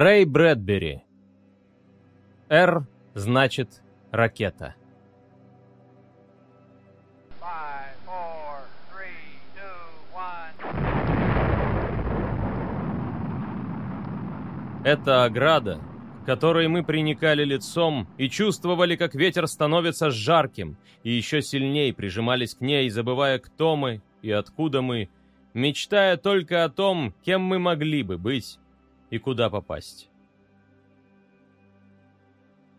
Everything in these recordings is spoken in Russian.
Рэй Брэдбери. «Р» значит «ракета». Это ограда, к которой мы приникали лицом и чувствовали, как ветер становится жарким, и еще сильнее прижимались к ней, забывая, кто мы и откуда мы, мечтая только о том, кем мы могли бы быть и куда попасть.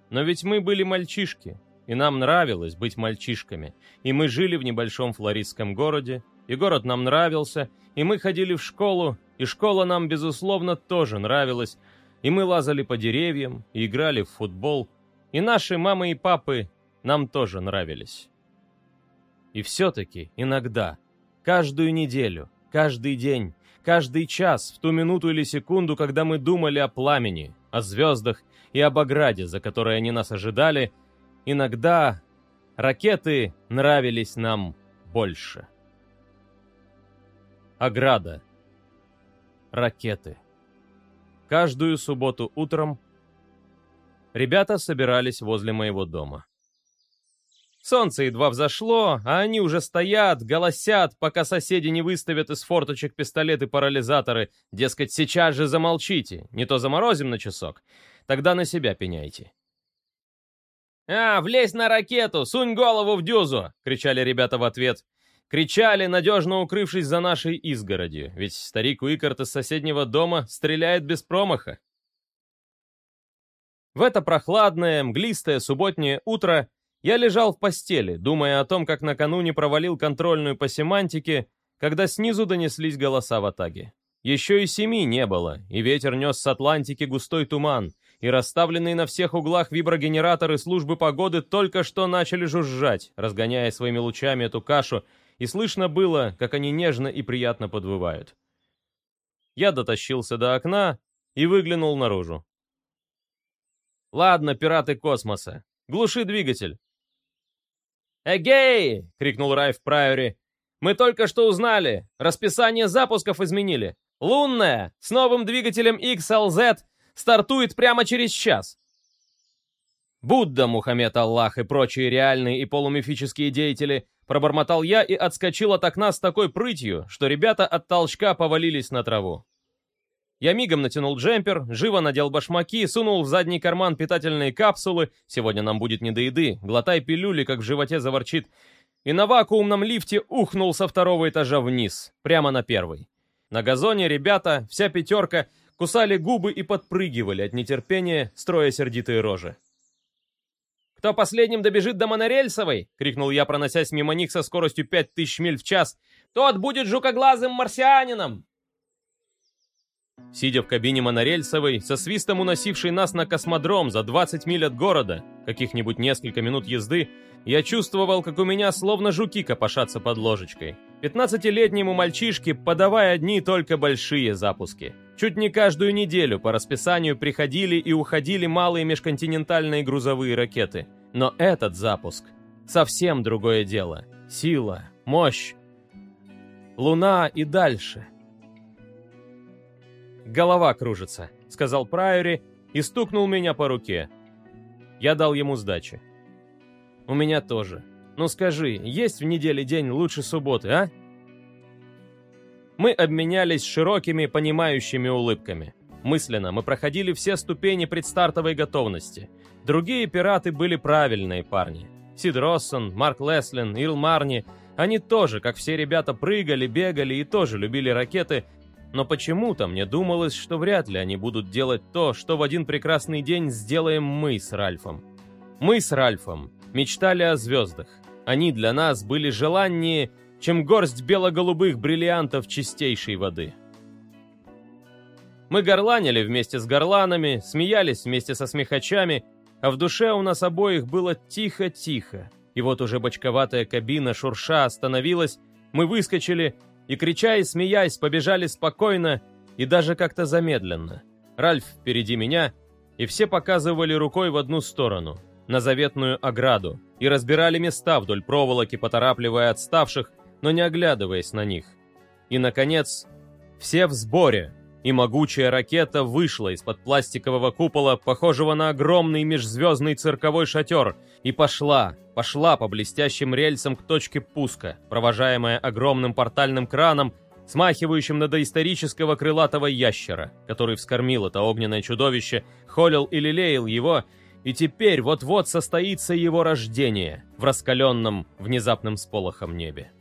Но ведь мы были мальчишки, и нам нравилось быть мальчишками, и мы жили в небольшом флористском городе, и город нам нравился, и мы ходили в школу, и школа нам, безусловно, тоже нравилась, и мы лазали по деревьям, и играли в футбол, и наши мамы и папы нам тоже нравились. И все-таки иногда, каждую неделю, каждый день, каждый час, в ту минуту или секунду, когда мы думали о пламени, о звездах и об ограде, за которой они нас ожидали, иногда ракеты нравились нам больше. Ограда. Ракеты. Каждую субботу утром ребята собирались возле моего дома. Солнце едва взошло, а они уже стоят, голосят, пока соседи не выставят из форточек пистолеты-парализаторы. Дескать, сейчас же замолчите, не то заморозим на часок. Тогда на себя пеняйте. «А, влезь на ракету, сунь голову в дюзу!» — кричали ребята в ответ. Кричали, надежно укрывшись за нашей изгородью, ведь старик Уикарт из соседнего дома стреляет без промаха. В это прохладное, мглистое субботнее утро я лежал в постели, думая о том, как накануне провалил контрольную по семантике, когда снизу донеслись голоса в атаге. Еще и семи не было, и ветер нес с Атлантики густой туман, и расставленные на всех углах виброгенераторы службы погоды только что начали жужжать, разгоняя своими лучами эту кашу, и слышно было, как они нежно и приятно подвывают. Я дотащился до окна и выглянул наружу. «Ладно, пираты космоса, глуши двигатель». «Эгей!» — крикнул Райф Прайори. «Мы только что узнали. Расписание запусков изменили. Лунная с новым двигателем XLZ стартует прямо через час». Будда, Мухаммед Аллах и прочие реальные и полумифические деятели, пробормотал я и отскочил от окна с такой прытью, что ребята от толчка повалились на траву. Я мигом натянул джемпер, живо надел башмаки, сунул в задний карман питательные капсулы, сегодня нам будет не до еды, глотай пилюли, как в животе заворчит, и на вакуумном лифте ухнул со второго этажа вниз, прямо на первый. На газоне ребята, вся пятерка, кусали губы и подпрыгивали от нетерпения, строя сердитые рожи. «Кто последним добежит до монорельсовой?» — крикнул я, проносясь мимо них со скоростью 5000 миль в час. «Тот будет жукоглазым марсианином!» Сидя в кабине монорельсовой, со свистом уносившей нас на космодром за 20 миль от города, каких-нибудь несколько минут езды, я чувствовал, как у меня словно жуки копошатся под ложечкой. Пятнадцатилетнему мальчишке подавая одни только большие запуски. Чуть не каждую неделю по расписанию приходили и уходили малые межконтинентальные грузовые ракеты. Но этот запуск — совсем другое дело. Сила, мощь. Луна и дальше — «Голова кружится», — сказал Прайори и стукнул меня по руке. Я дал ему сдачи. «У меня тоже. Ну скажи, есть в неделе день лучше субботы, а?» Мы обменялись широкими, понимающими улыбками. Мысленно мы проходили все ступени предстартовой готовности. Другие пираты были правильные парни. Сид Россон, Марк Леслин, Ил Марни. Они тоже, как все ребята, прыгали, бегали и тоже любили ракеты, но почему-то мне думалось, что вряд ли они будут делать то, что в один прекрасный день сделаем мы с Ральфом. Мы с Ральфом мечтали о звездах. Они для нас были желаннее, чем горсть бело-голубых бриллиантов чистейшей воды. Мы горланили вместе с горланами, смеялись вместе со смехачами, а в душе у нас обоих было тихо-тихо. И вот уже бочковатая кабина шурша остановилась, мы выскочили и, крича и смеясь, побежали спокойно и даже как-то замедленно. Ральф впереди меня, и все показывали рукой в одну сторону, на заветную ограду, и разбирали места вдоль проволоки, поторапливая отставших, но не оглядываясь на них. И, наконец, все в сборе, и могучая ракета вышла из-под пластикового купола, похожего на огромный межзвездный цирковой шатер, и пошла, пошла по блестящим рельсам к точке пуска, провожаемая огромным портальным краном, смахивающим на доисторического крылатого ящера, который вскормил это огненное чудовище, холил и лелеял его, и теперь вот-вот состоится его рождение в раскаленном внезапным сполохом небе.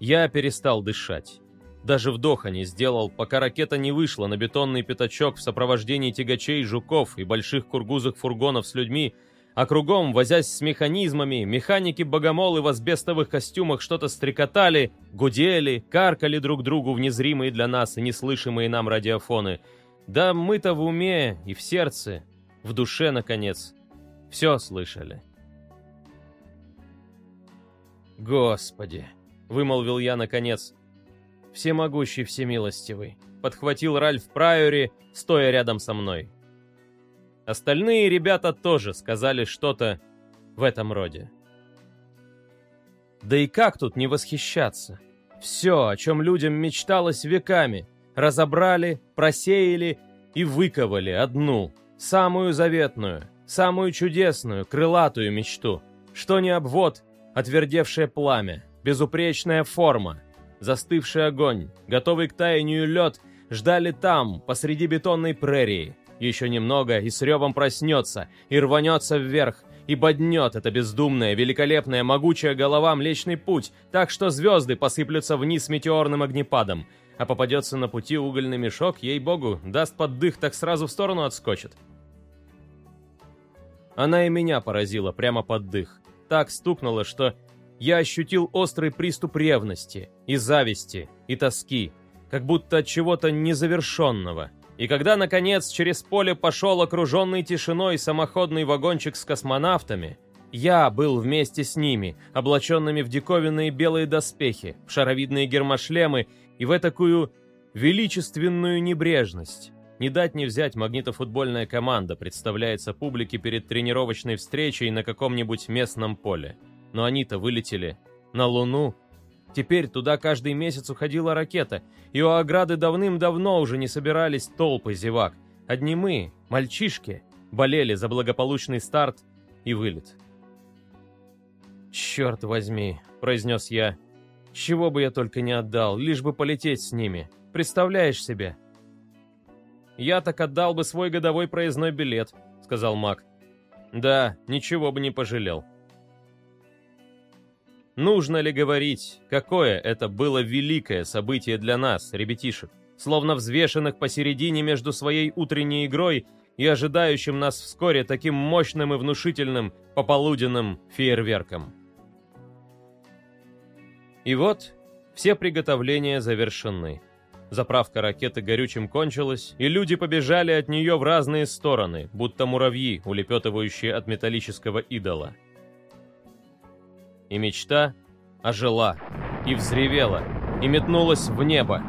Я перестал дышать. Даже вдоха не сделал, пока ракета не вышла на бетонный пятачок в сопровождении тягачей, жуков и больших кургузых фургонов с людьми, а кругом, возясь с механизмами, механики-богомолы в асбестовых костюмах что-то стрекотали, гудели, каркали друг другу в незримые для нас и неслышимые нам радиофоны. Да мы-то в уме и в сердце, в душе, наконец, все слышали. «Господи!» — вымолвил я наконец всемогущий, всемилостивый», — подхватил Ральф Прайори, стоя рядом со мной. Остальные ребята тоже сказали что-то в этом роде. Да и как тут не восхищаться? Все, о чем людям мечталось веками, разобрали, просеяли и выковали одну, самую заветную, самую чудесную, крылатую мечту. Что не обвод, отвердевшее пламя, безупречная форма, Застывший огонь, готовый к таянию лед, ждали там, посреди бетонной прерии. Еще немного, и с ревом проснется, и рванется вверх, и боднет эта бездумная, великолепная, могучая голова Млечный Путь, так что звезды посыплются вниз метеорным огнепадом, а попадется на пути угольный мешок, ей-богу, даст поддых, так сразу в сторону отскочит. Она и меня поразила прямо под дых. Так стукнула, что я ощутил острый приступ ревности, и зависти, и тоски, как будто от чего-то незавершенного. И когда, наконец, через поле пошел окруженный тишиной самоходный вагончик с космонавтами, я был вместе с ними, облаченными в диковинные белые доспехи, в шаровидные гермошлемы и в такую величественную небрежность. Не дать не взять магнитофутбольная команда представляется публике перед тренировочной встречей на каком-нибудь местном поле. Но они-то вылетели на Луну. Теперь туда каждый месяц уходила ракета, и у ограды давным-давно уже не собирались толпы зевак. Одни мы, мальчишки, болели за благополучный старт и вылет. «Черт возьми», — произнес я, — «чего бы я только не отдал, лишь бы полететь с ними. Представляешь себе?» «Я так отдал бы свой годовой проездной билет», — сказал Мак. «Да, ничего бы не пожалел». Нужно ли говорить, какое это было великое событие для нас, ребятишек, словно взвешенных посередине между своей утренней игрой и ожидающим нас вскоре таким мощным и внушительным пополуденным фейерверком. И вот все приготовления завершены. Заправка ракеты горючим кончилась, и люди побежали от нее в разные стороны, будто муравьи, улепетывающие от металлического идола и мечта ожила, и взревела, и метнулась в небо.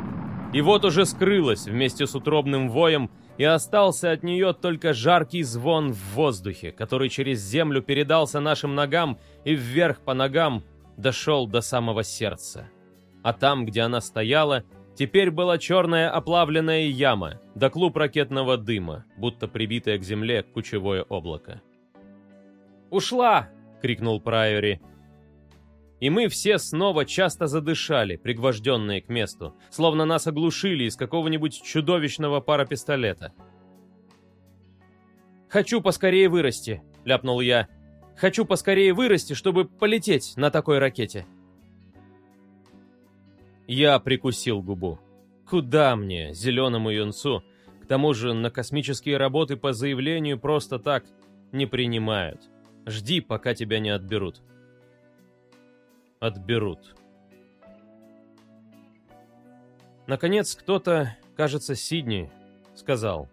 И вот уже скрылась вместе с утробным воем, и остался от нее только жаркий звон в воздухе, который через землю передался нашим ногам и вверх по ногам дошел до самого сердца. А там, где она стояла, теперь была черная оплавленная яма, да клуб ракетного дыма, будто прибитое к земле кучевое облако. «Ушла!» — крикнул Прайори и мы все снова часто задышали, пригвожденные к месту, словно нас оглушили из какого-нибудь чудовищного парапистолета. «Хочу поскорее вырасти», — ляпнул я. «Хочу поскорее вырасти, чтобы полететь на такой ракете». Я прикусил губу. Куда мне, зеленому юнцу? К тому же на космические работы по заявлению просто так не принимают. Жди, пока тебя не отберут отберут. Наконец кто-то, кажется, Сидни, сказал.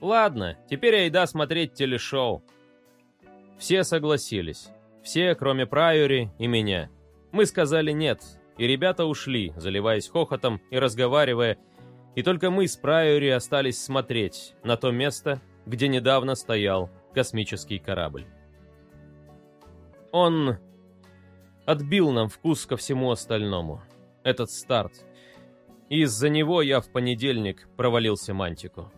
«Ладно, теперь айда смотреть телешоу». Все согласились. Все, кроме Прайори и меня. Мы сказали «нет», и ребята ушли, заливаясь хохотом и разговаривая, и только мы с Прайори остались смотреть на то место, где недавно стоял космический корабль. Он отбил нам вкус ко всему остальному. Этот старт. Из-за него я в понедельник провалился мантику.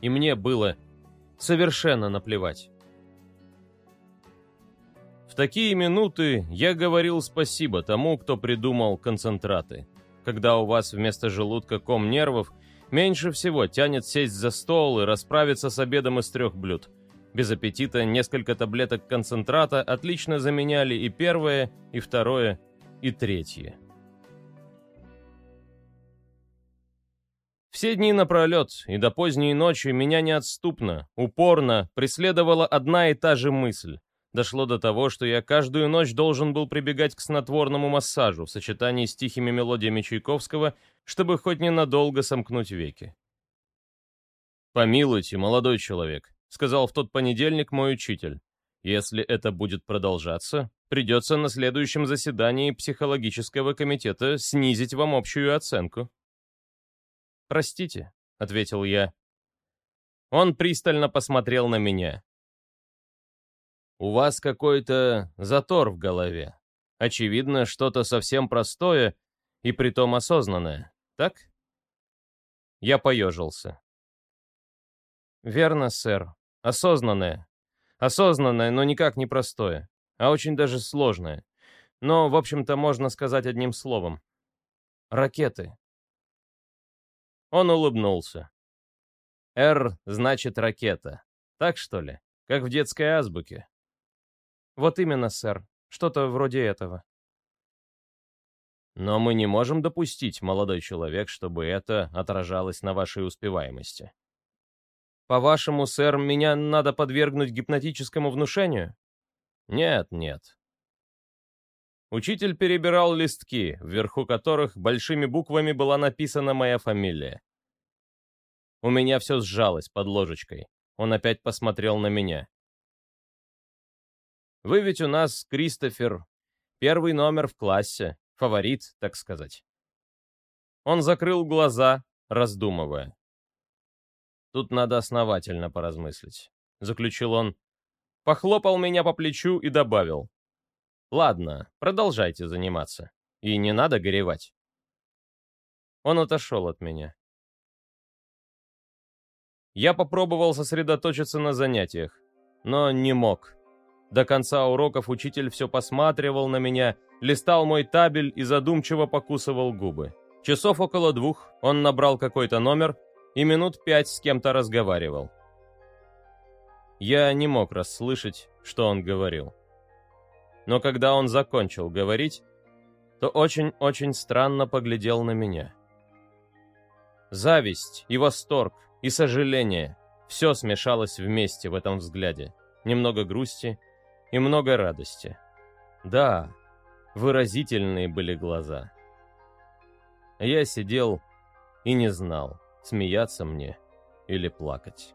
И мне было совершенно наплевать. В такие минуты я говорил спасибо тому, кто придумал концентраты. Когда у вас вместо желудка ком нервов, меньше всего тянет сесть за стол и расправиться с обедом из трех блюд. Без аппетита несколько таблеток концентрата отлично заменяли и первое, и второе, и третье. Все дни напролет и до поздней ночи меня неотступно, упорно преследовала одна и та же мысль. Дошло до того, что я каждую ночь должен был прибегать к снотворному массажу в сочетании с тихими мелодиями Чайковского, чтобы хоть ненадолго сомкнуть веки. «Помилуйте, молодой человек», — сказал в тот понедельник мой учитель. «Если это будет продолжаться, придется на следующем заседании психологического комитета снизить вам общую оценку». «Простите», — ответил я. Он пристально посмотрел на меня. «У вас какой-то затор в голове. Очевидно, что-то совсем простое и притом осознанное, так?» Я поежился. «Верно, сэр. Осознанное. Осознанное, но никак не простое, а очень даже сложное. Но, в общем-то, можно сказать одним словом. Ракеты. Он улыбнулся. «Р» значит ракета. Так что ли? Как в детской азбуке. Вот именно, сэр. Что-то вроде этого. Но мы не можем допустить, молодой человек, чтобы это отражалось на вашей успеваемости. По-вашему, сэр, меня надо подвергнуть гипнотическому внушению? Нет, нет. Учитель перебирал листки, вверху которых большими буквами была написана моя фамилия. У меня все сжалось под ложечкой. Он опять посмотрел на меня. «Вы ведь у нас, Кристофер, первый номер в классе, фаворит, так сказать». Он закрыл глаза, раздумывая. «Тут надо основательно поразмыслить», — заключил он. Похлопал меня по плечу и добавил. Ладно, продолжайте заниматься. И не надо горевать. Он отошел от меня. Я попробовал сосредоточиться на занятиях, но не мог. До конца уроков учитель все посматривал на меня, листал мой табель и задумчиво покусывал губы. Часов около двух он набрал какой-то номер и минут пять с кем-то разговаривал. Я не мог расслышать, что он говорил но когда он закончил говорить, то очень-очень странно поглядел на меня. Зависть и восторг, и сожаление — все смешалось вместе в этом взгляде. Немного грусти и много радости. Да, выразительные были глаза. Я сидел и не знал, смеяться мне или плакать.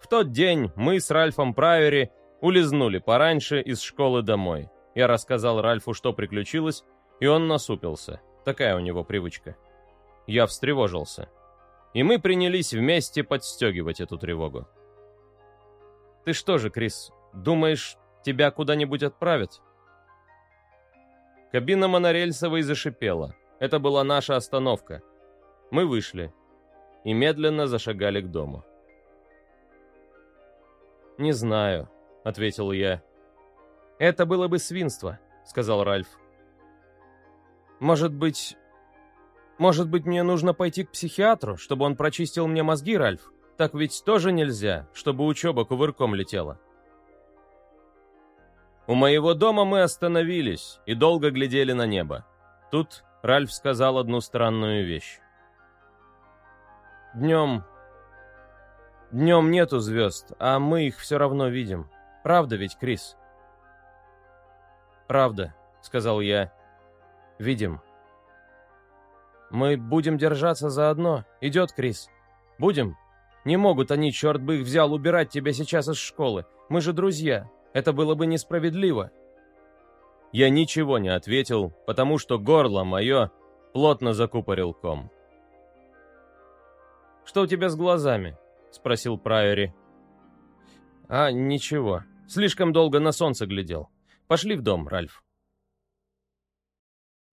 В тот день мы с Ральфом Прайори улизнули пораньше из школы домой. Я рассказал Ральфу, что приключилось, и он насупился. Такая у него привычка. Я встревожился. И мы принялись вместе подстегивать эту тревогу. «Ты что же, Крис, думаешь, тебя куда-нибудь отправят?» Кабина монорельсовой зашипела. Это была наша остановка. Мы вышли и медленно зашагали к дому. «Не знаю», — ответил я. «Это было бы свинство», — сказал Ральф. «Может быть... Может быть, мне нужно пойти к психиатру, чтобы он прочистил мне мозги, Ральф? Так ведь тоже нельзя, чтобы учеба кувырком летела». У моего дома мы остановились и долго глядели на небо. Тут Ральф сказал одну странную вещь. «Днем... Днем нету звезд, а мы их все равно видим. Правда ведь, Крис?» «Правда», — сказал я. «Видим». «Мы будем держаться заодно. Идет, Крис. Будем? Не могут они, черт бы их взял, убирать тебя сейчас из школы. Мы же друзья. Это было бы несправедливо». Я ничего не ответил, потому что горло мое плотно закупорил ком. «Что у тебя с глазами?» — спросил Прайори. «А, ничего. Слишком долго на солнце глядел. Пошли в дом, Ральф.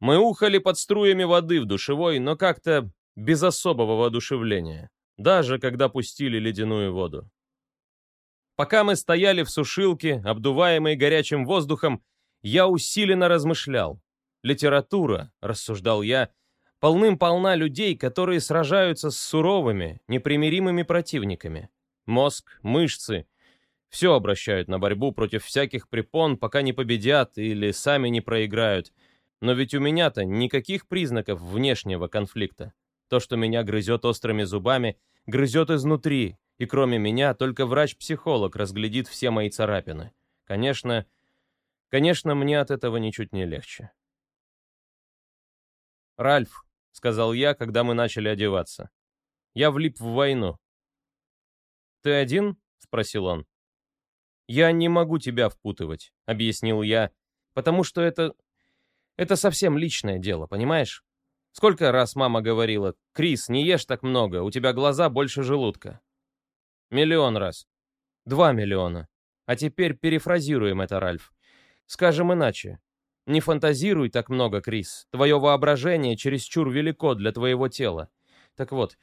Мы ухали под струями воды в душевой, но как-то без особого воодушевления, даже когда пустили ледяную воду. Пока мы стояли в сушилке, обдуваемой горячим воздухом, я усиленно размышлял. Литература, рассуждал я, полным-полна людей, которые сражаются с суровыми, непримиримыми противниками. Мозг, мышцы — все обращают на борьбу против всяких препон, пока не победят или сами не проиграют. Но ведь у меня-то никаких признаков внешнего конфликта. То, что меня грызет острыми зубами, грызет изнутри, и кроме меня только врач-психолог разглядит все мои царапины. Конечно, конечно, мне от этого ничуть не легче. «Ральф», — сказал я, когда мы начали одеваться, — «я влип в войну». «Ты один?» — спросил он. «Я не могу тебя впутывать», — объяснил я, «потому что это... это совсем личное дело, понимаешь? Сколько раз мама говорила, «Крис, не ешь так много, у тебя глаза больше желудка». Миллион раз. Два миллиона. А теперь перефразируем это, Ральф. Скажем иначе. Не фантазируй так много, Крис. Твое воображение чересчур велико для твоего тела. Так вот,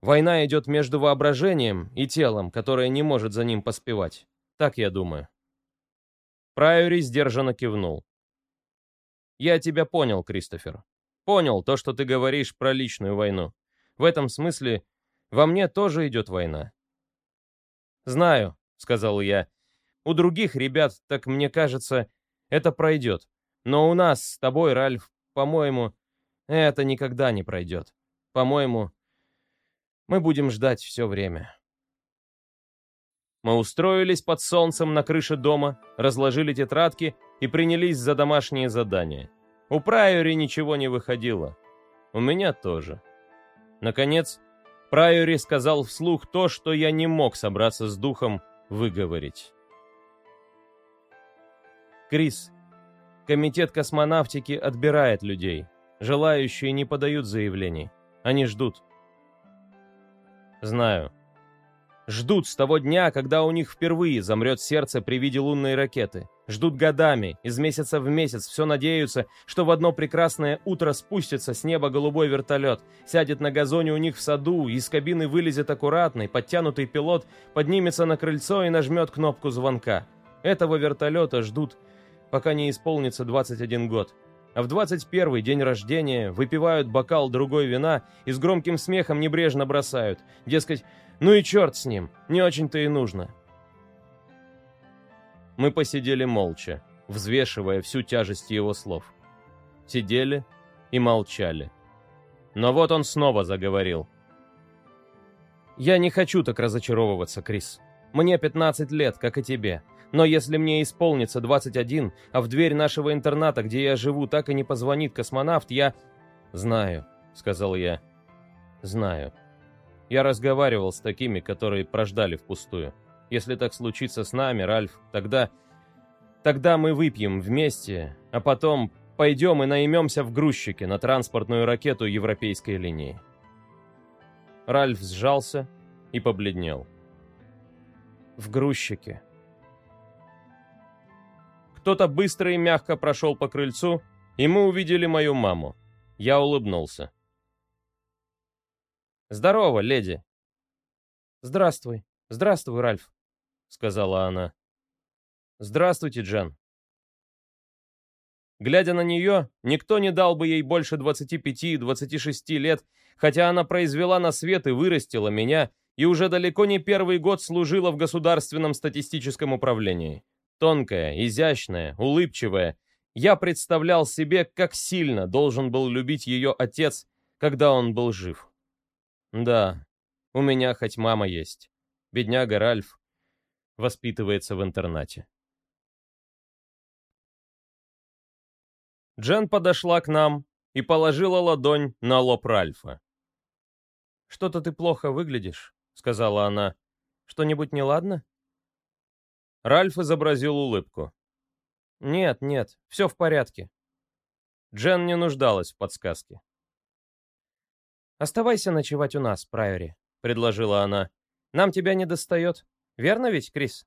война идет между воображением и телом, которое не может за ним поспевать. Так я думаю. Прайори сдержанно кивнул. «Я тебя понял, Кристофер. Понял то, что ты говоришь про личную войну. В этом смысле во мне тоже идет война». «Знаю», — сказал я. «У других ребят, так мне кажется, это пройдет. Но у нас с тобой, Ральф, по-моему, это никогда не пройдет. По-моему, мы будем ждать все время». Мы устроились под солнцем на крыше дома, разложили тетрадки и принялись за домашние задания. У Прайори ничего не выходило. У меня тоже. Наконец, Прайори сказал вслух то, что я не мог собраться с духом выговорить. Крис, комитет космонавтики отбирает людей. Желающие не подают заявлений. Они ждут. Знаю. Ждут с того дня, когда у них впервые замрет сердце при виде лунной ракеты. Ждут годами, из месяца в месяц, все надеются, что в одно прекрасное утро спустится с неба голубой вертолет, сядет на газоне у них в саду, из кабины вылезет аккуратный, подтянутый пилот, поднимется на крыльцо и нажмет кнопку звонка. Этого вертолета ждут, пока не исполнится 21 год. А в 21 день рождения выпивают бокал другой вина и с громким смехом небрежно бросают. Дескать, ну и черт с ним, не очень-то и нужно. Мы посидели молча, взвешивая всю тяжесть его слов. Сидели и молчали. Но вот он снова заговорил. «Я не хочу так разочаровываться, Крис. Мне 15 лет, как и тебе. Но если мне исполнится 21, а в дверь нашего интерната, где я живу, так и не позвонит космонавт, я...» «Знаю», — сказал я. «Знаю. Я разговаривал с такими, которые прождали впустую. Если так случится с нами, Ральф, тогда... Тогда мы выпьем вместе, а потом пойдем и наймемся в грузчике на транспортную ракету европейской линии». Ральф сжался и побледнел. «В грузчике», кто-то быстро и мягко прошел по крыльцу, и мы увидели мою маму. Я улыбнулся. «Здорово, леди!» «Здравствуй, здравствуй, Ральф», — сказала она. «Здравствуйте, Джен». Глядя на нее, никто не дал бы ей больше 25-26 лет, хотя она произвела на свет и вырастила меня, и уже далеко не первый год служила в Государственном статистическом управлении. Тонкая, изящная, улыбчивая. Я представлял себе, как сильно должен был любить ее отец, когда он был жив. Да, у меня хоть мама есть. Бедняга Ральф воспитывается в интернате. Джен подошла к нам и положила ладонь на лоб Ральфа. «Что-то ты плохо выглядишь», — сказала она. «Что-нибудь неладно?» Ральф изобразил улыбку. «Нет, нет, все в порядке». Джен не нуждалась в подсказке. «Оставайся ночевать у нас, Прайори», — предложила она. «Нам тебя не достает. Верно ведь, Крис?»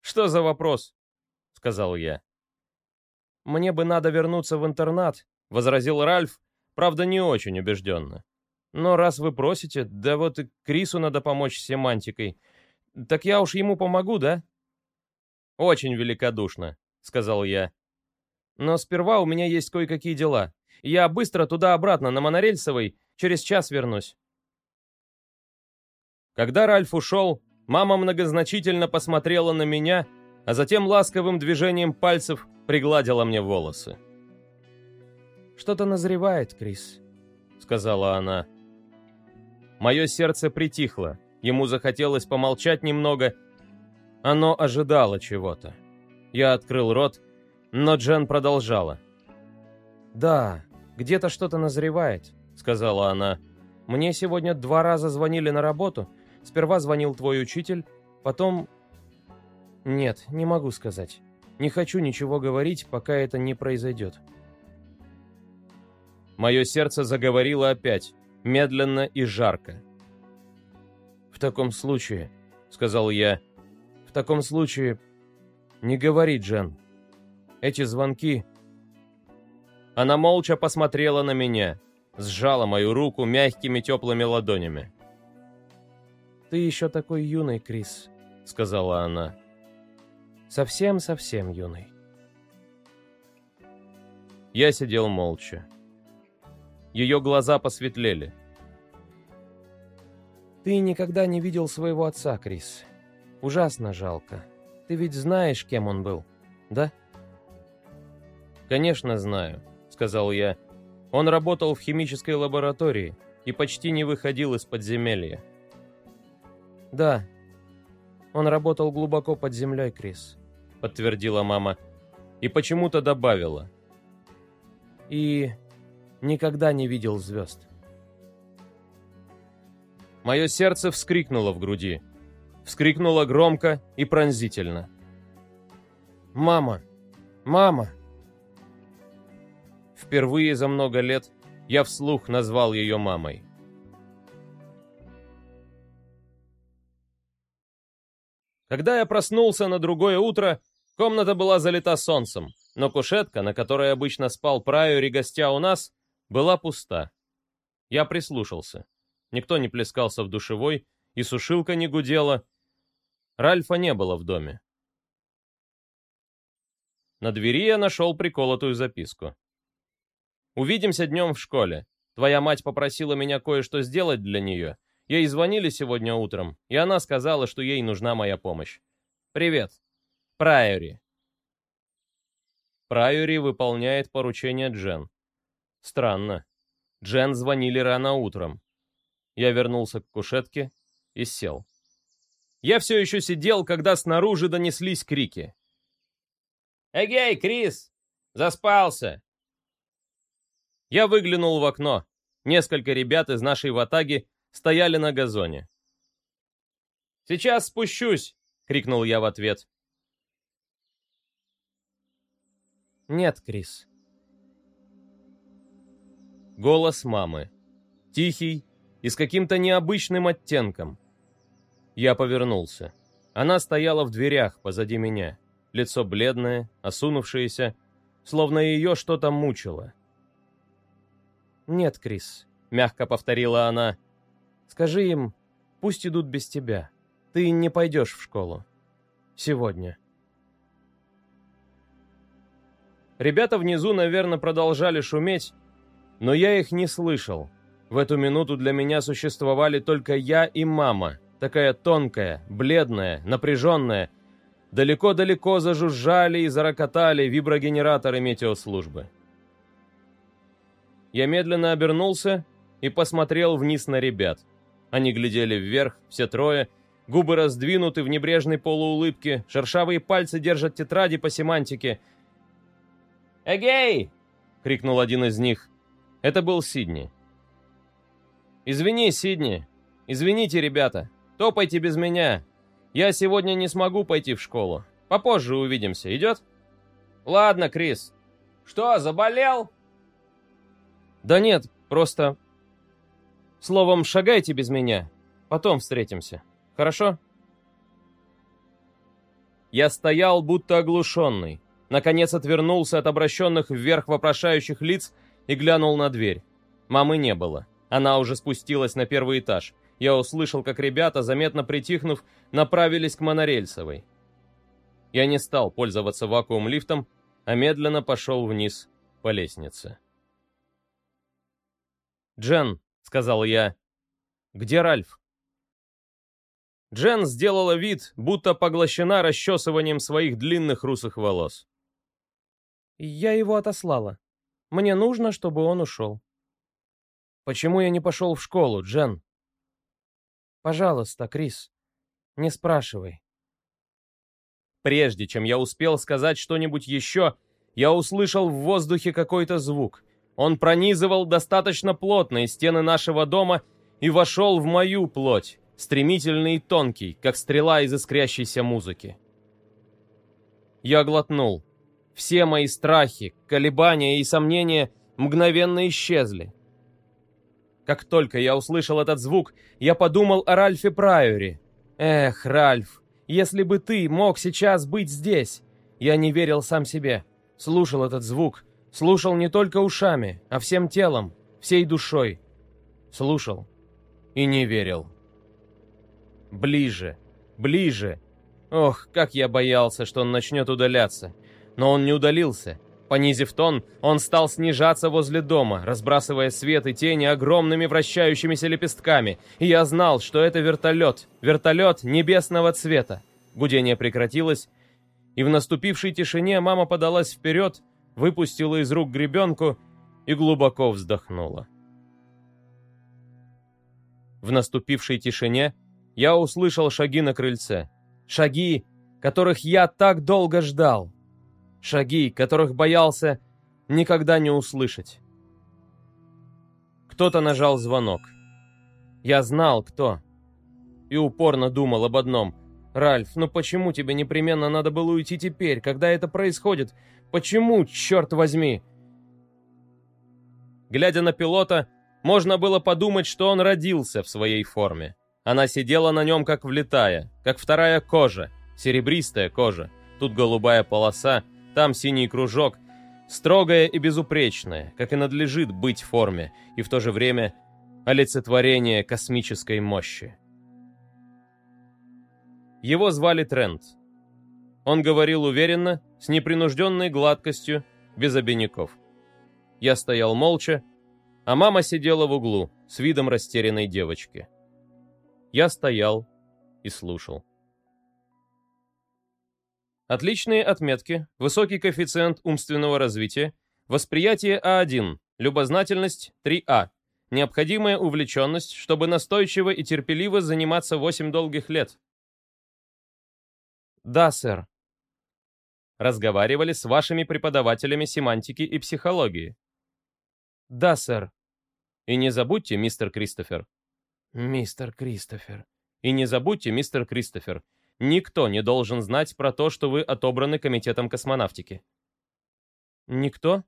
«Что за вопрос?» — сказал я. «Мне бы надо вернуться в интернат, — возразил Ральф, правда, не очень убежденно. «Но раз вы просите, да вот и Крису надо помочь с семантикой. Так я уж ему помогу, да?» «Очень великодушно», — сказал я. «Но сперва у меня есть кое-какие дела. Я быстро туда-обратно на монорельсовой, через час вернусь». Когда Ральф ушел, мама многозначительно посмотрела на меня, а затем ласковым движением пальцев пригладила мне волосы. «Что-то назревает, Крис», — сказала она. Мое сердце притихло, ему захотелось помолчать немного. Оно ожидало чего-то. Я открыл рот, но Джен продолжала. «Да, где-то что-то назревает», — сказала она. «Мне сегодня два раза звонили на работу. Сперва звонил твой учитель, потом...» «Нет, не могу сказать. Не хочу ничего говорить, пока это не произойдет». Мое сердце заговорило опять, медленно и жарко. «В таком случае», — сказал я, — «в таком случае не говори, Джен. Эти звонки...» Она молча посмотрела на меня, сжала мою руку мягкими теплыми ладонями. «Ты еще такой юный, Крис», — сказала она. «Совсем-совсем юный». Я сидел молча. Ее глаза посветлели. «Ты никогда не видел своего отца, Крис. Ужасно жалко. Ты ведь знаешь, кем он был, да?» «Конечно знаю», — сказал я. «Он работал в химической лаборатории и почти не выходил из подземелья». «Да, он работал глубоко под землей, Крис», — подтвердила мама. И почему-то добавила. «И никогда не видел звезд. Мое сердце вскрикнуло в груди. Вскрикнуло громко и пронзительно. «Мама! Мама!» Впервые за много лет я вслух назвал ее мамой. Когда я проснулся на другое утро, комната была залита солнцем, но кушетка, на которой обычно спал Прайори, гостя у нас, была пуста. Я прислушался. Никто не плескался в душевой, и сушилка не гудела. Ральфа не было в доме. На двери я нашел приколотую записку. «Увидимся днем в школе. Твоя мать попросила меня кое-что сделать для нее. Ей звонили сегодня утром, и она сказала, что ей нужна моя помощь. Привет. Прайори». Прайори выполняет поручение Джен. Странно. Джен звонили рано утром. Я вернулся к кушетке и сел. Я все еще сидел, когда снаружи донеслись крики. «Эгей, Крис! Заспался!» Я выглянул в окно. Несколько ребят из нашей ватаги стояли на газоне. «Сейчас спущусь!» — крикнул я в ответ. «Нет, Крис, Голос мамы. Тихий и с каким-то необычным оттенком. Я повернулся. Она стояла в дверях позади меня. Лицо бледное, осунувшееся, словно ее что-то мучило. «Нет, Крис», — мягко повторила она. «Скажи им, пусть идут без тебя. Ты не пойдешь в школу. Сегодня». Ребята внизу, наверное, продолжали шуметь, но я их не слышал. В эту минуту для меня существовали только я и мама, такая тонкая, бледная, напряженная. Далеко-далеко зажужжали и зарокотали виброгенераторы метеослужбы. Я медленно обернулся и посмотрел вниз на ребят. Они глядели вверх, все трое, губы раздвинуты в небрежной полуулыбке, шершавые пальцы держат тетради по семантике. «Эгей!» — крикнул один из них. Это был Сидни. «Извини, Сидни. Извините, ребята. Топайте без меня. Я сегодня не смогу пойти в школу. Попозже увидимся. Идет?» «Ладно, Крис. Что, заболел?» «Да нет, просто... Словом, шагайте без меня. Потом встретимся. Хорошо?» Я стоял, будто оглушенный. Наконец отвернулся от обращенных вверх вопрошающих лиц и глянул на дверь. Мамы не было. Она уже спустилась на первый этаж. Я услышал, как ребята, заметно притихнув, направились к монорельсовой. Я не стал пользоваться вакуум-лифтом, а медленно пошел вниз по лестнице. «Джен», — сказал я, — «где Ральф?» Джен сделала вид, будто поглощена расчесыванием своих длинных русых волос. «Я его отослала. Мне нужно, чтобы он ушел». «Почему я не пошел в школу, Джен?» «Пожалуйста, Крис, не спрашивай». Прежде чем я успел сказать что-нибудь еще, я услышал в воздухе какой-то звук. Он пронизывал достаточно плотные стены нашего дома и вошел в мою плоть, стремительный и тонкий, как стрела из искрящейся музыки. Я глотнул. Все мои страхи, колебания и сомнения мгновенно исчезли. Как только я услышал этот звук, я подумал о Ральфе Прайоре. Эх, Ральф, если бы ты мог сейчас быть здесь. Я не верил сам себе. Слушал этот звук, Слушал не только ушами, а всем телом, всей душой. Слушал и не верил. Ближе, ближе. Ох, как я боялся, что он начнет удаляться. Но он не удалился. Понизив тон, он стал снижаться возле дома, разбрасывая свет и тени огромными вращающимися лепестками. И я знал, что это вертолет. Вертолет небесного цвета. Гудение прекратилось, и в наступившей тишине мама подалась вперед, выпустила из рук гребенку и глубоко вздохнула. В наступившей тишине я услышал шаги на крыльце. Шаги, которых я так долго ждал. Шаги, которых боялся никогда не услышать. Кто-то нажал звонок. Я знал, кто. И упорно думал об одном. «Ральф, ну почему тебе непременно надо было уйти теперь, когда это происходит? Почему, черт возьми?» Глядя на пилота, можно было подумать, что он родился в своей форме. Она сидела на нем как влетая, как вторая кожа, серебристая кожа. Тут голубая полоса, там синий кружок, строгая и безупречная, как и надлежит быть форме, и в то же время олицетворение космической мощи. Его звали Трент. Он говорил уверенно, с непринужденной гладкостью, без обиняков. Я стоял молча, а мама сидела в углу с видом растерянной девочки. Я стоял и слушал. Отличные отметки, высокий коэффициент умственного развития, восприятие А1, любознательность 3А, необходимая увлеченность, чтобы настойчиво и терпеливо заниматься 8 долгих лет. Да, сэр, разговаривали с вашими преподавателями семантики и психологии. Да, сэр. И не забудьте, мистер Кристофер. Мистер Кристофер. И не забудьте, мистер Кристофер, никто не должен знать про то, что вы отобраны комитетом космонавтики. Никто?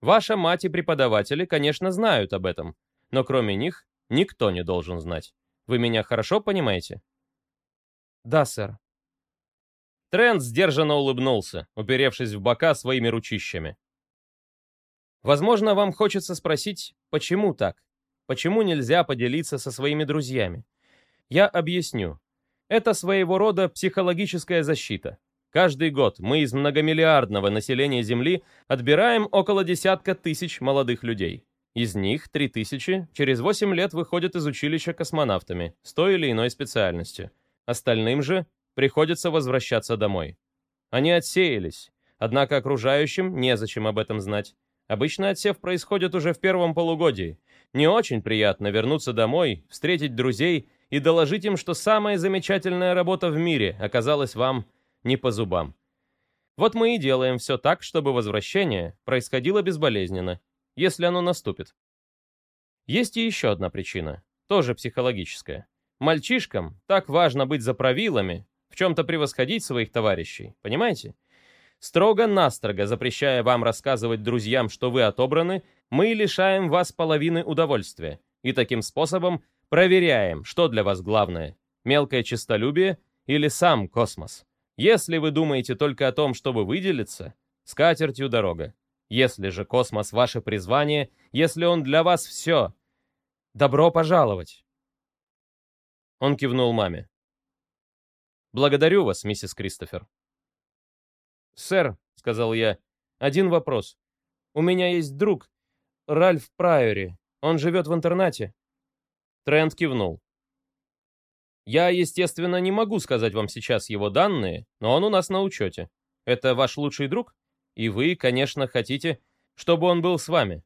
Ваша мать и преподаватели, конечно, знают об этом, но кроме них никто не должен знать. Вы меня хорошо понимаете? Да, сэр. Трент сдержанно улыбнулся, уперевшись в бока своими ручищами. Возможно, вам хочется спросить, почему так? Почему нельзя поделиться со своими друзьями? Я объясню. Это своего рода психологическая защита. Каждый год мы из многомиллиардного населения Земли отбираем около десятка тысяч молодых людей. Из них 3000 через 8 лет выходят из училища космонавтами с той или иной специальностью. Остальным же приходится возвращаться домой. Они отсеялись, однако окружающим незачем об этом знать. Обычно отсев происходит уже в первом полугодии. Не очень приятно вернуться домой, встретить друзей и доложить им, что самая замечательная работа в мире оказалась вам не по зубам. Вот мы и делаем все так, чтобы возвращение происходило безболезненно, если оно наступит. Есть и еще одна причина, тоже психологическая. Мальчишкам так важно быть за правилами, в чем-то превосходить своих товарищей, понимаете? Строго-настрого запрещая вам рассказывать друзьям, что вы отобраны, мы лишаем вас половины удовольствия, и таким способом проверяем, что для вас главное – мелкое честолюбие или сам космос. Если вы думаете только о том, чтобы выделиться, с катертью дорога. Если же космос ваше призвание, если он для вас все, добро пожаловать. Он кивнул маме. «Благодарю вас, миссис Кристофер». «Сэр», — сказал я, — «один вопрос. У меня есть друг, Ральф Прайори. Он живет в интернате». Трент кивнул. «Я, естественно, не могу сказать вам сейчас его данные, но он у нас на учете. Это ваш лучший друг? И вы, конечно, хотите, чтобы он был с вами.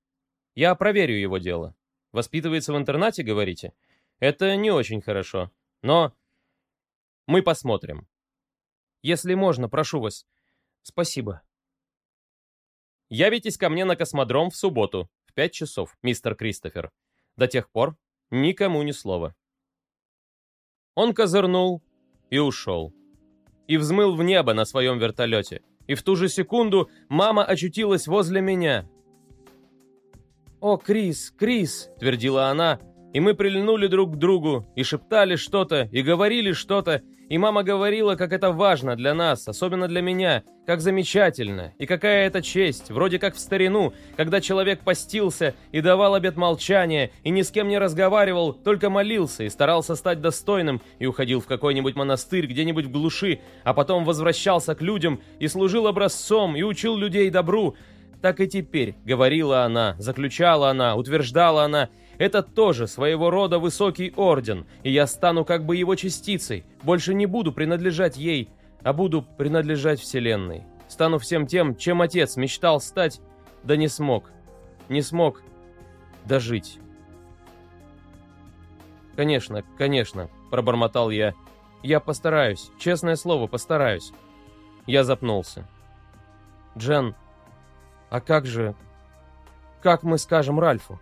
Я проверю его дело. Воспитывается в интернате, говорите? Это не очень хорошо. Но мы посмотрим. Если можно, прошу вас. Спасибо. Явитесь ко мне на космодром в субботу, в пять часов, мистер Кристофер. До тех пор никому ни слова. Он козырнул и ушел. И взмыл в небо на своем вертолете. И в ту же секунду мама очутилась возле меня. «О, Крис, Крис!» — твердила она, и мы прильнули друг к другу, и шептали что-то, и говорили что-то, и мама говорила, как это важно для нас, особенно для меня, как замечательно, и какая это честь, вроде как в старину, когда человек постился и давал обет молчания, и ни с кем не разговаривал, только молился и старался стать достойным, и уходил в какой-нибудь монастырь где-нибудь в глуши, а потом возвращался к людям и служил образцом, и учил людей добру, так и теперь, говорила она, заключала она, утверждала она, это тоже своего рода высокий орден, и я стану как бы его частицей, больше не буду принадлежать ей, а буду принадлежать Вселенной. Стану всем тем, чем отец мечтал стать, да не смог. Не смог дожить. «Конечно, конечно», — пробормотал я. «Я постараюсь, честное слово, постараюсь». Я запнулся. «Джен, а как же... Как мы скажем Ральфу?»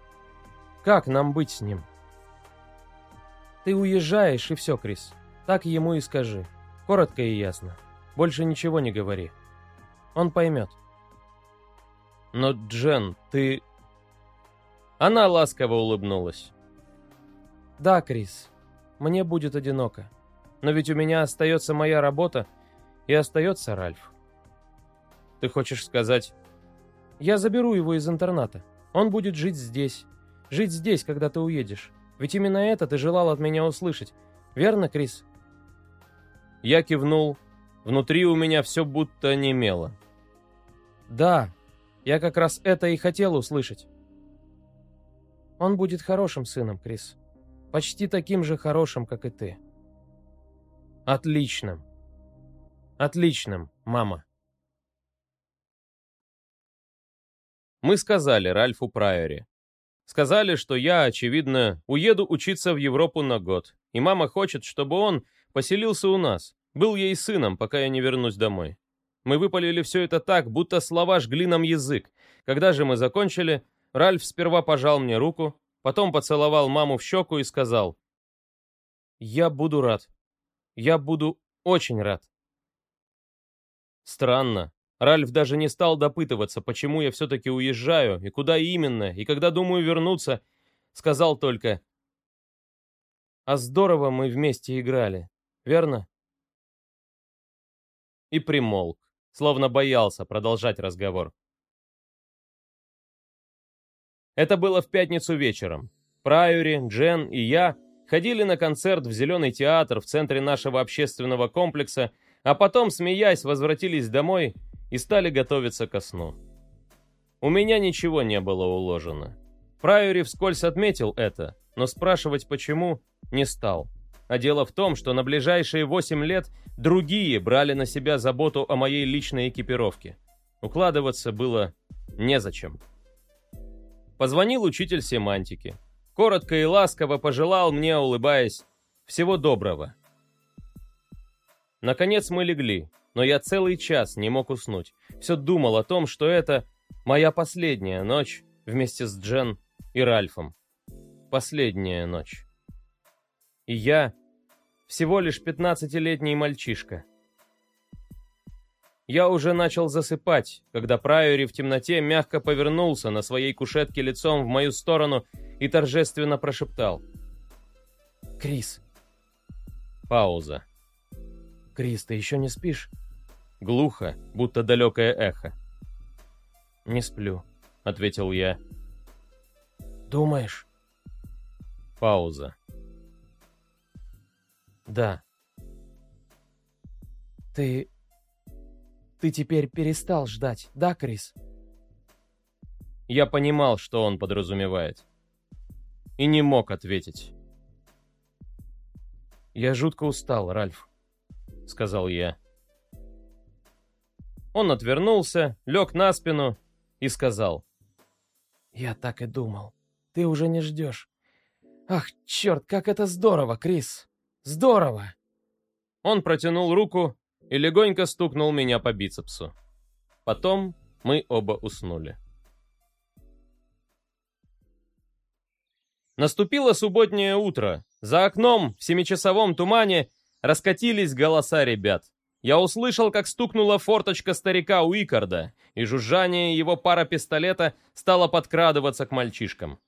Как нам быть с ним? Ты уезжаешь, и все, Крис. Так ему и скажи. Коротко и ясно. Больше ничего не говори. Он поймет. Но, Джен, ты... Она ласково улыбнулась. Да, Крис, мне будет одиноко. Но ведь у меня остается моя работа, и остается Ральф. Ты хочешь сказать... Я заберу его из интерната. Он будет жить здесь, Жить здесь, когда ты уедешь. Ведь именно это ты желал от меня услышать. Верно, Крис?» Я кивнул. Внутри у меня все будто немело. «Да, я как раз это и хотел услышать». «Он будет хорошим сыном, Крис. Почти таким же хорошим, как и ты». «Отличным. Отличным, мама». Мы сказали Ральфу Прайори. Сказали, что я, очевидно, уеду учиться в Европу на год, и мама хочет, чтобы он поселился у нас, был ей сыном, пока я не вернусь домой. Мы выпалили все это так, будто слова жгли нам язык. Когда же мы закончили, Ральф сперва пожал мне руку, потом поцеловал маму в щеку и сказал, «Я буду рад. Я буду очень рад». Странно, Ральф даже не стал допытываться, почему я все-таки уезжаю, и куда именно, и когда думаю вернуться. Сказал только, «А здорово мы вместе играли, верно?» И примолк, словно боялся продолжать разговор. Это было в пятницу вечером. Прайори, Джен и я ходили на концерт в Зеленый театр в центре нашего общественного комплекса, а потом, смеясь, возвратились домой и стали готовиться ко сну. У меня ничего не было уложено. Прайори вскользь отметил это, но спрашивать почему не стал. А дело в том, что на ближайшие 8 лет другие брали на себя заботу о моей личной экипировке. Укладываться было незачем. Позвонил учитель семантики. Коротко и ласково пожелал мне, улыбаясь, всего доброго. Наконец мы легли, но я целый час не мог уснуть. Все думал о том, что это моя последняя ночь вместе с Джен и Ральфом. Последняя ночь. И я всего лишь пятнадцатилетний мальчишка. Я уже начал засыпать, когда Прайори в темноте мягко повернулся на своей кушетке лицом в мою сторону и торжественно прошептал. «Крис». Пауза. «Крис, ты еще не спишь?» Глухо, будто далекое эхо. «Не сплю», — ответил я. «Думаешь?» Пауза. «Да». «Ты... ты теперь перестал ждать, да, Крис?» Я понимал, что он подразумевает. И не мог ответить. «Я жутко устал, Ральф», — сказал я. Он отвернулся, лег на спину и сказал. «Я так и думал. Ты уже не ждешь. Ах, черт, как это здорово, Крис! Здорово!» Он протянул руку и легонько стукнул меня по бицепсу. Потом мы оба уснули. Наступило субботнее утро. За окном в семичасовом тумане раскатились голоса ребят. Я услышал, как стукнула форточка старика Уикарда, и жужжание его пара пистолета стало подкрадываться к мальчишкам.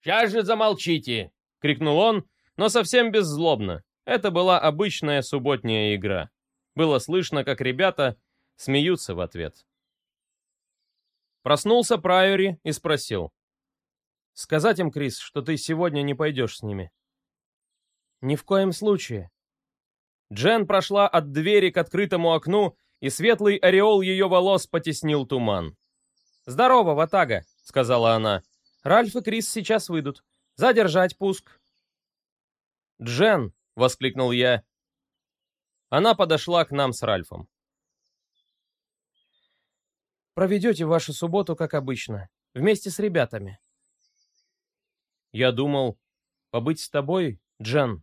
«Сейчас же замолчите!» — крикнул он, но совсем беззлобно. Это была обычная субботняя игра. Было слышно, как ребята смеются в ответ. Проснулся Прайори и спросил. «Сказать им, Крис, что ты сегодня не пойдешь с ними?» «Ни в коем случае», Джен прошла от двери к открытому окну, и светлый ореол ее волос потеснил туман. «Здорово, Ватага», — сказала она. «Ральф и Крис сейчас выйдут. Задержать пуск». «Джен!» — воскликнул я. Она подошла к нам с Ральфом. «Проведете вашу субботу, как обычно, вместе с ребятами». «Я думал, побыть с тобой, Джен»,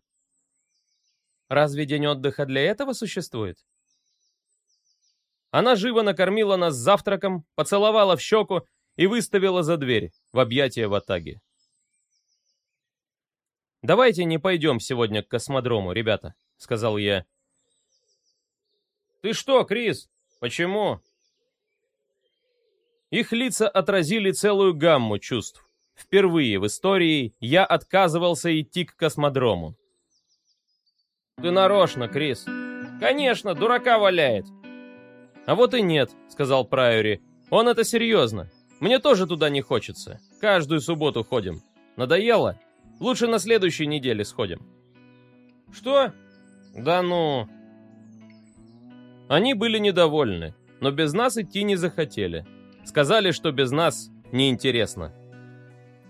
Разве день отдыха для этого существует? Она живо накормила нас завтраком, поцеловала в щеку и выставила за дверь, в объятия Ватаги. «Давайте не пойдем сегодня к космодрому, ребята», — сказал я. «Ты что, Крис? Почему?» Их лица отразили целую гамму чувств. Впервые в истории я отказывался идти к космодрому. «Ты нарочно, Крис». «Конечно, дурака валяет». «А вот и нет», — сказал Прайори. «Он это серьезно. Мне тоже туда не хочется. Каждую субботу ходим. Надоело? Лучше на следующей неделе сходим». «Что?» «Да ну...» Они были недовольны, но без нас идти не захотели. Сказали, что без нас неинтересно.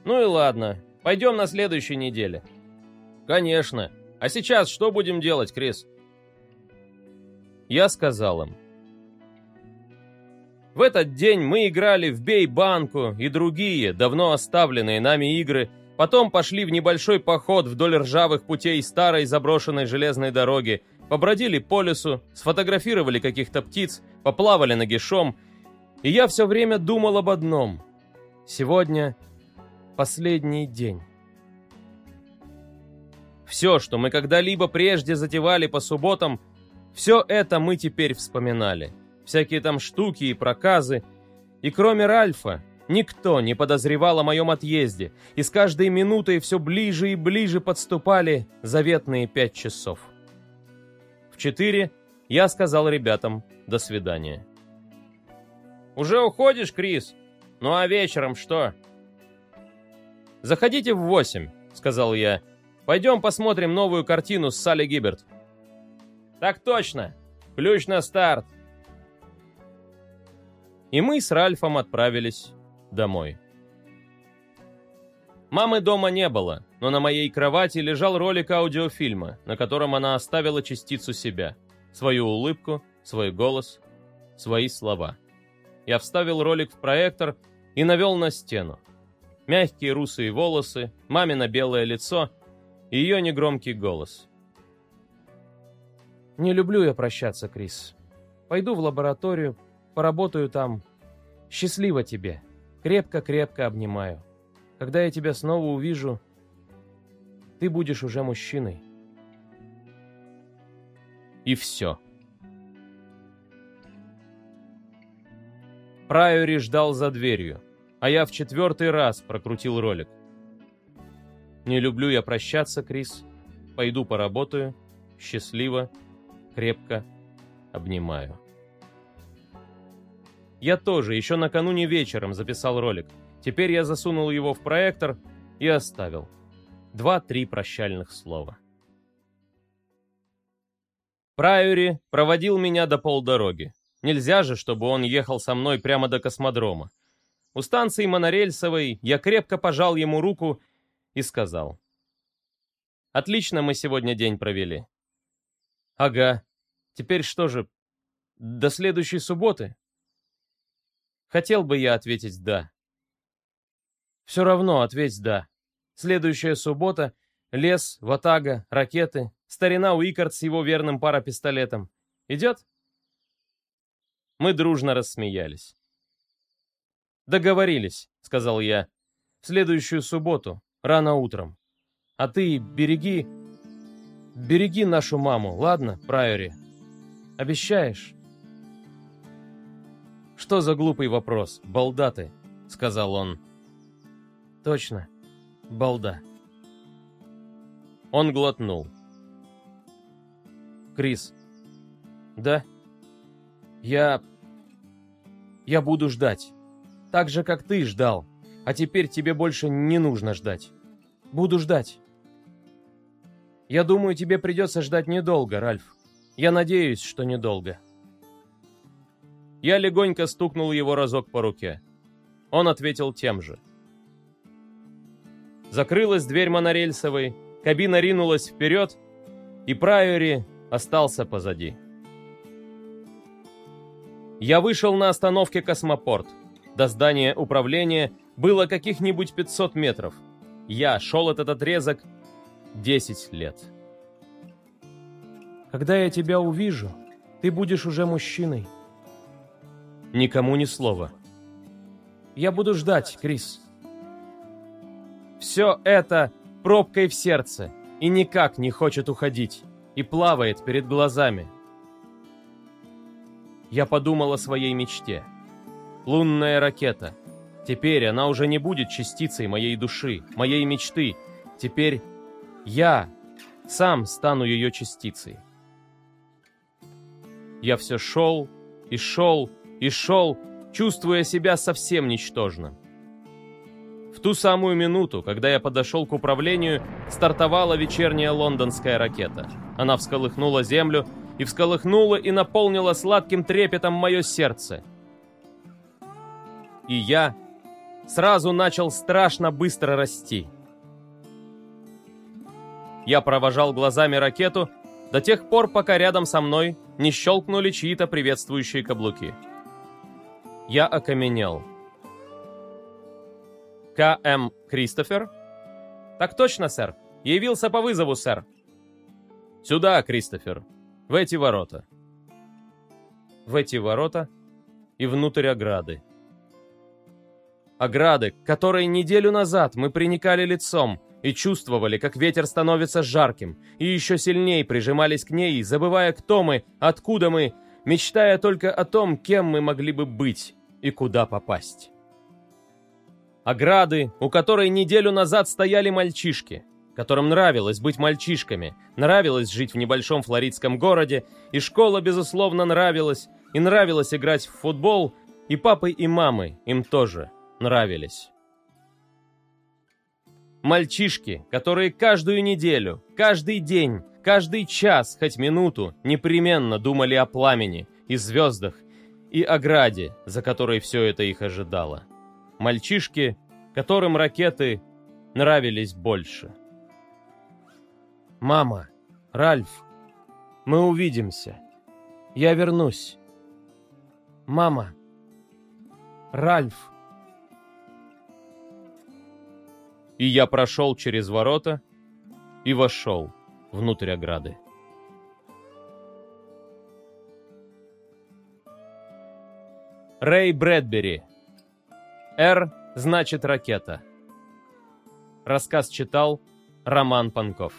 «Ну и ладно, пойдем на следующей неделе». «Конечно. А сейчас что будем делать, Крис?» Я сказал им. В этот день мы играли в бей-банку и другие, давно оставленные нами игры, потом пошли в небольшой поход вдоль ржавых путей старой заброшенной железной дороги, побродили по лесу, сфотографировали каких-то птиц, поплавали нагишом, и я все время думал об одном. Сегодня последний день. Все, что мы когда-либо прежде затевали по субботам, все это мы теперь вспоминали. Всякие там штуки и проказы. И кроме Ральфа, никто не подозревал о моем отъезде, и с каждой минутой все ближе и ближе подступали заветные пять часов. В четыре я сказал ребятам «до свидания». «Уже уходишь, Крис? Ну а вечером что?» «Заходите в восемь», — сказал я, — Пойдем посмотрим новую картину с Салли Гиберт. Так точно. Ключ на старт. И мы с Ральфом отправились домой. Мамы дома не было, но на моей кровати лежал ролик аудиофильма, на котором она оставила частицу себя. Свою улыбку, свой голос, свои слова. Я вставил ролик в проектор и навел на стену. Мягкие русые волосы, мамино белое лицо — ее негромкий голос. «Не люблю я прощаться, Крис. Пойду в лабораторию, поработаю там. Счастливо тебе. Крепко-крепко обнимаю. Когда я тебя снова увижу, ты будешь уже мужчиной». И все. Прайори ждал за дверью, а я в четвертый раз прокрутил ролик. Не люблю я прощаться, Крис. Пойду поработаю. Счастливо, крепко обнимаю. Я тоже еще накануне вечером записал ролик. Теперь я засунул его в проектор и оставил. Два-три прощальных слова. Прайори проводил меня до полдороги. Нельзя же, чтобы он ехал со мной прямо до космодрома. У станции Монорельсовой я крепко пожал ему руку и сказал. «Отлично мы сегодня день провели». «Ага. Теперь что же, до следующей субботы?» Хотел бы я ответить «да». Все равно ответь «да». Следующая суббота — лес, ватага, ракеты, старина Уикард с его верным парапистолетом. Идет? Мы дружно рассмеялись. «Договорились», — сказал я. «В следующую субботу, рано утром. А ты береги... Береги нашу маму, ладно, Прайори? Обещаешь?» «Что за глупый вопрос, балда ты?» — сказал он. «Точно, балда». Он глотнул. «Крис». «Да?» «Я... я буду ждать. Так же, как ты ждал. А теперь тебе больше не нужно ждать. Буду ждать». «Я думаю, тебе придется ждать недолго, Ральф. Я надеюсь, что недолго». Я легонько стукнул его разок по руке. Он ответил тем же. Закрылась дверь монорельсовой, кабина ринулась вперед, и Прайори остался позади. Я вышел на остановке «Космопорт». До здания управления было каких-нибудь 500 метров. Я шел этот отрезок 10 лет. «Когда я тебя увижу, ты будешь уже мужчиной», Никому ни слова. Я буду ждать, Крис. Все это пробкой в сердце и никак не хочет уходить, и плавает перед глазами. Я подумал о своей мечте. Лунная ракета. Теперь она уже не будет частицей моей души, моей мечты. Теперь я сам стану ее частицей. Я все шел и шел, и шел, чувствуя себя совсем ничтожным. В ту самую минуту, когда я подошел к управлению, стартовала вечерняя лондонская ракета. Она всколыхнула землю, и всколыхнула и наполнила сладким трепетом мое сердце. И я сразу начал страшно быстро расти. Я провожал глазами ракету до тех пор, пока рядом со мной не щелкнули чьи-то приветствующие каблуки. Я окаменел. К.М. Кристофер? Так точно, сэр. Явился по вызову, сэр. Сюда, Кристофер. В эти ворота. В эти ворота и внутрь ограды. Ограды, к которой неделю назад мы приникали лицом и чувствовали, как ветер становится жарким, и еще сильнее прижимались к ней, забывая, кто мы, откуда мы, мечтая только о том, кем мы могли бы быть и куда попасть. Ограды, у которой неделю назад стояли мальчишки, которым нравилось быть мальчишками, нравилось жить в небольшом флоридском городе, и школа, безусловно, нравилась, и нравилось играть в футбол, и папы и мамы им тоже нравились. Мальчишки, которые каждую неделю, каждый день, каждый час, хоть минуту, непременно думали о пламени и звездах, и ограде, за которой все это их ожидало. Мальчишки, которым ракеты нравились больше. «Мама, Ральф, мы увидимся. Я вернусь. Мама, Ральф». И я прошел через ворота и вошел внутрь ограды. Рэй Брэдбери. «Р» значит ракета. Рассказ читал Роман Панков.